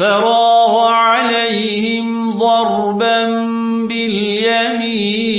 فراغ عليهم ضربا باليمين.